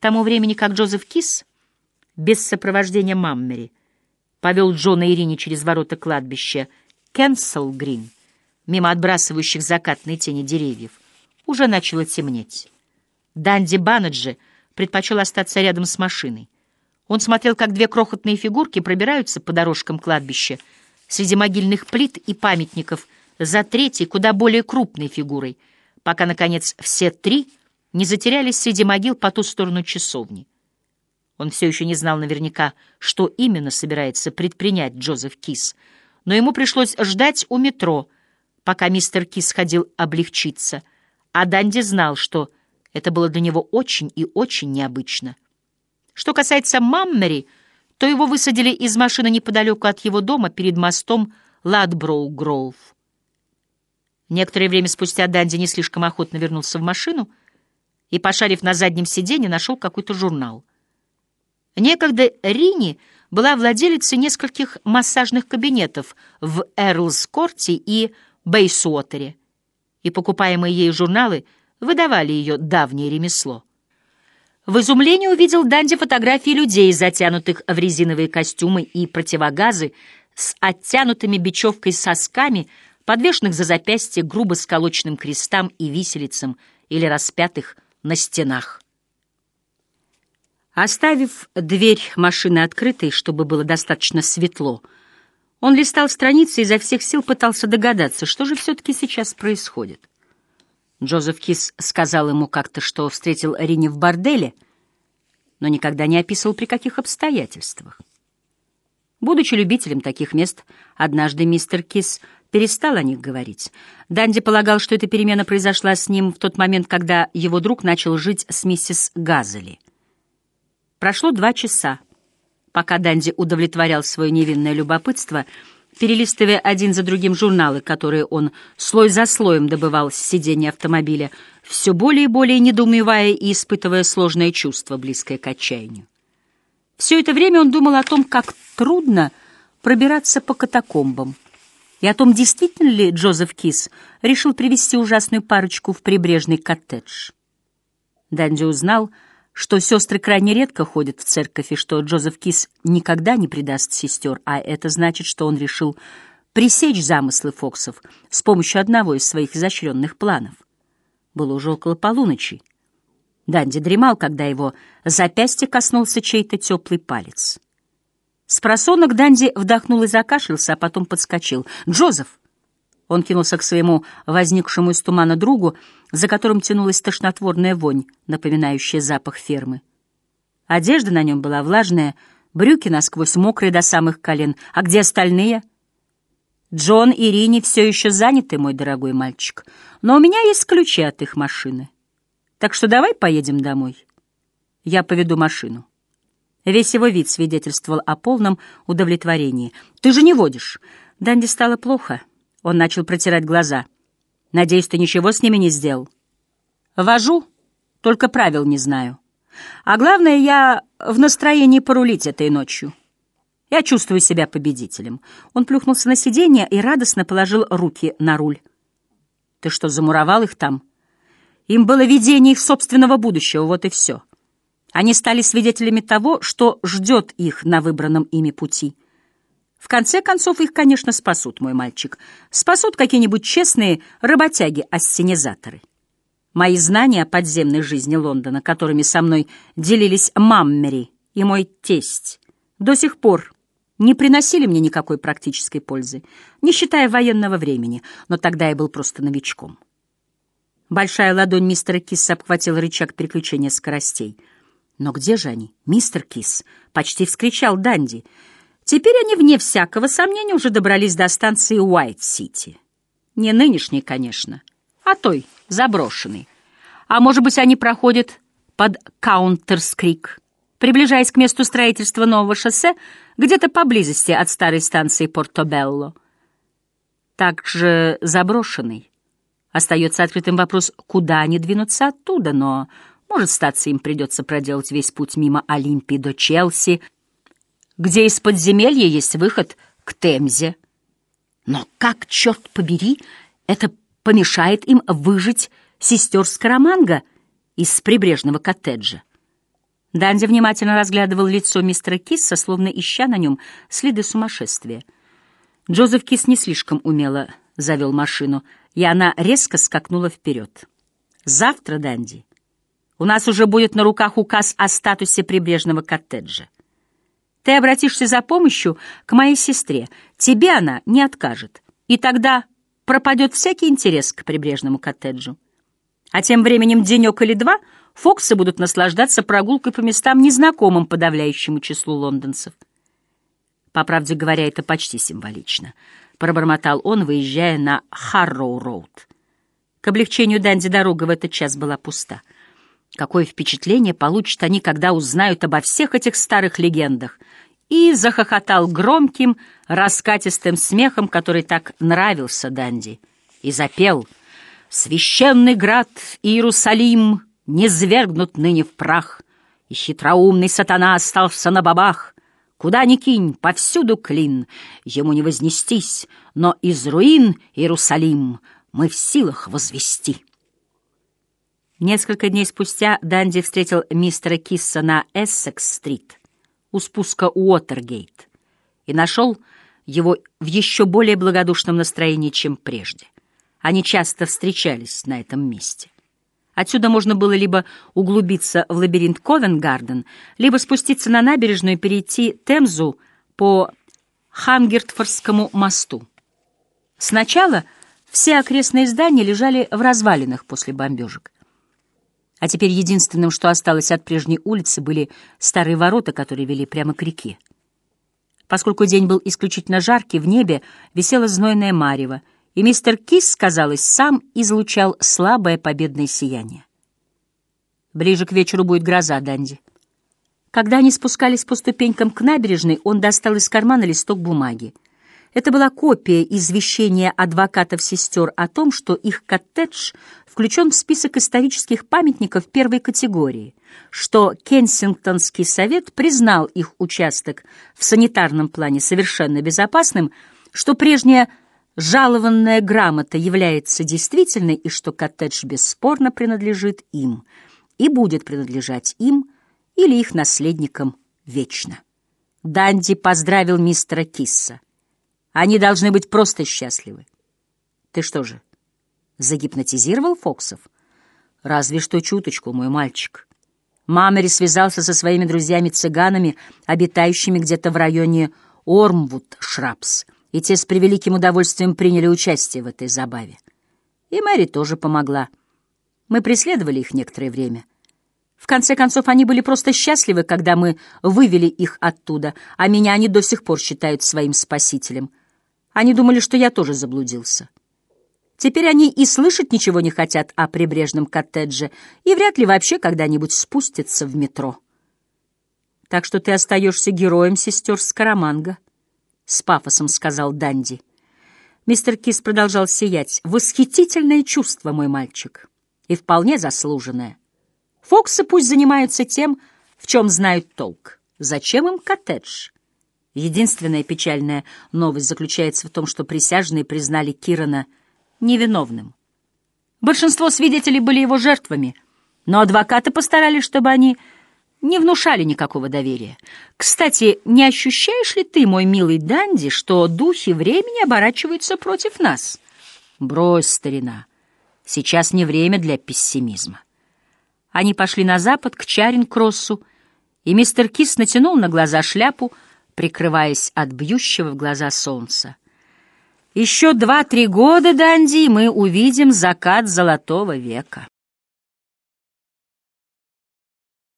тому времени, как Джозеф Кис, без сопровождения Маммери, повел Джона и Ирине через ворота кладбища Кенсел Грин, мимо отбрасывающих закатные тени деревьев, уже начало темнеть. Данди Баннеджи предпочел остаться рядом с машиной. Он смотрел, как две крохотные фигурки пробираются по дорожкам кладбища среди могильных плит и памятников за третьей, куда более крупной фигурой, пока, наконец, все три не затерялись среди могил по ту сторону часовни. Он все еще не знал наверняка, что именно собирается предпринять Джозеф Кис, но ему пришлось ждать у метро, пока мистер Кис ходил облегчиться, а Данди знал, что это было для него очень и очень необычно. Что касается Маммери, то его высадили из машины неподалеку от его дома перед мостом Ладброу-Гроув. Некоторое время спустя Данди не слишком охотно вернулся в машину и, пошарив на заднем сиденье, нашел какой-то журнал. Некогда Рини была владелицей нескольких массажных кабинетов в Эрлс-Корте и Бейсуотере, и покупаемые ей журналы — выдавали ее давнее ремесло. В изумлении увидел Данди фотографии людей, затянутых в резиновые костюмы и противогазы, с оттянутыми бечевкой сосками, подвешенных за запястье грубо сколоченным крестам и виселицам или распятых на стенах. Оставив дверь машины открытой, чтобы было достаточно светло, он листал страницы и изо всех сил пытался догадаться, что же все-таки сейчас происходит. Джозеф Кис сказал ему как-то, что встретил Рини в борделе, но никогда не описывал, при каких обстоятельствах. Будучи любителем таких мест, однажды мистер Кис перестал о них говорить. Данди полагал, что эта перемена произошла с ним в тот момент, когда его друг начал жить с миссис Газели. Прошло два часа, пока Данди удовлетворял свое невинное любопытство — перелистывая один за другим журналы, которые он слой за слоем добывал с сиденья автомобиля, все более и более недоумевая и испытывая сложное чувство, близкое к отчаянию. Все это время он думал о том, как трудно пробираться по катакомбам, и о том, действительно ли Джозеф Кис решил привести ужасную парочку в прибрежный коттедж. Данди узнал, что сестры крайне редко ходят в церковь, и что Джозеф Кис никогда не предаст сестер, а это значит, что он решил пресечь замыслы Фоксов с помощью одного из своих изощренных планов. Было уже около полуночи. Данди дремал, когда его запястье коснулся чей-то теплый палец. С просонок Данди вдохнул и закашлялся, а потом подскочил. «Джозеф!» Он кинулся к своему возникшему из тумана другу, за которым тянулась тошнотворная вонь, напоминающая запах фермы. Одежда на нем была влажная, брюки насквозь мокрые до самых колен. А где остальные? Джон и Рини все еще заняты, мой дорогой мальчик, но у меня есть ключи от их машины. Так что давай поедем домой. Я поведу машину. Весь его вид свидетельствовал о полном удовлетворении. «Ты же не водишь!» Данди стало плохо. Он начал протирать глаза. «Надеюсь, ты ничего с ними не сделал?» «Вожу, только правил не знаю. А главное, я в настроении порулить этой ночью. Я чувствую себя победителем». Он плюхнулся на сиденье и радостно положил руки на руль. «Ты что, замуровал их там?» Им было видение их собственного будущего, вот и все. Они стали свидетелями того, что ждет их на выбранном ими пути — в конце концов, их, конечно, спасут, мой мальчик. Спасут какие-нибудь честные работяги-ассенизаторы. Мои знания о подземной жизни Лондона, которыми со мной делились Маммери и мой тесть, до сих пор не приносили мне никакой практической пользы, не считая военного времени, но тогда я был просто новичком. Большая ладонь мистера Кисса обхватила рычаг переключения скоростей. «Но где же они, мистер Кисс?» — почти вскричал Данди — Теперь они, вне всякого сомнения, уже добрались до станции Уайт-Сити. Не нынешней, конечно, а той, заброшенной. А может быть, они проходят под Каунтерскрик, приближаясь к месту строительства нового шоссе, где-то поблизости от старой станции Портобелло. Также заброшенный. Остается открытым вопрос, куда они двинутся оттуда, но, может, статься им придется проделать весь путь мимо Олимпии до Челси — где из подземелья есть выход к Темзе. Но как, черт побери, это помешает им выжить сестер Скороманга из прибрежного коттеджа? Данди внимательно разглядывал лицо мистера Кисса, словно ища на нем следы сумасшествия. Джозеф Кис не слишком умело завел машину, и она резко скакнула вперед. «Завтра, Данди, у нас уже будет на руках указ о статусе прибрежного коттеджа. Ты обратишься за помощью к моей сестре, тебе она не откажет, и тогда пропадет всякий интерес к прибрежному коттеджу. А тем временем денек или два Фоксы будут наслаждаться прогулкой по местам, незнакомым подавляющему числу лондонцев. По правде говоря, это почти символично, пробормотал он, выезжая на Харроу-роуд. К облегчению Данди дорога в этот час была пуста. Какое впечатление получат они, когда узнают обо всех этих старых легендах? И захохотал громким, раскатистым смехом, который так нравился Данди, и запел «Священный град Иерусалим не свергнут ныне в прах, и хитроумный сатана остался на бабах. Куда ни кинь, повсюду клин, ему не вознестись, но из руин Иерусалим мы в силах возвести». Несколько дней спустя Данди встретил мистера Кисса на Эссекс-стрит у спуска Уотергейт и нашел его в еще более благодушном настроении, чем прежде. Они часто встречались на этом месте. Отсюда можно было либо углубиться в лабиринт Ковенгарден, либо спуститься на набережную и перейти Темзу по Хангертфордскому мосту. Сначала все окрестные здания лежали в развалинах после бомбежек. А теперь единственным, что осталось от прежней улицы, были старые ворота, которые вели прямо к реке. Поскольку день был исключительно жаркий, в небе висело знойное марево, и мистер Кис, казалось, сам излучал слабое победное сияние. Ближе к вечеру будет гроза, Данди. Когда они спускались по ступенькам к набережной, он достал из кармана листок бумаги. Это была копия извещения адвокатов-сестер о том, что их коттедж включен в список исторических памятников первой категории, что Кенсингтонский совет признал их участок в санитарном плане совершенно безопасным, что прежняя жалованная грамота является действительной и что коттедж бесспорно принадлежит им и будет принадлежать им или их наследникам вечно. Данди поздравил мистера Кисса. Они должны быть просто счастливы. Ты что же, загипнотизировал Фоксов? Разве что чуточку, мой мальчик. Мамери связался со своими друзьями-цыганами, обитающими где-то в районе Ормвуд-Шрапс, и те с превеликим удовольствием приняли участие в этой забаве. И Мэри тоже помогла. Мы преследовали их некоторое время. В конце концов, они были просто счастливы, когда мы вывели их оттуда, а меня они до сих пор считают своим спасителем — они думали, что я тоже заблудился. Теперь они и слышать ничего не хотят о прибрежном коттедже и вряд ли вообще когда-нибудь спустятся в метро. Так что ты остаешься героем сестер Скараманга, — с пафосом сказал Данди. Мистер Кис продолжал сиять. Восхитительное чувство, мой мальчик, и вполне заслуженное. Фоксы пусть занимаются тем, в чем знают толк. Зачем им коттедж? Единственная печальная новость заключается в том, что присяжные признали Кирана невиновным. Большинство свидетелей были его жертвами, но адвокаты постарались, чтобы они не внушали никакого доверия. Кстати, не ощущаешь ли ты, мой милый Данди, что духи времени оборачиваются против нас? Брось, старина, сейчас не время для пессимизма. Они пошли на запад, к Чаринг-Кроссу, и мистер Кис натянул на глаза шляпу, прикрываясь от бьющего в глаза солнца. «Еще два-три года, Данди, мы увидим закат золотого века».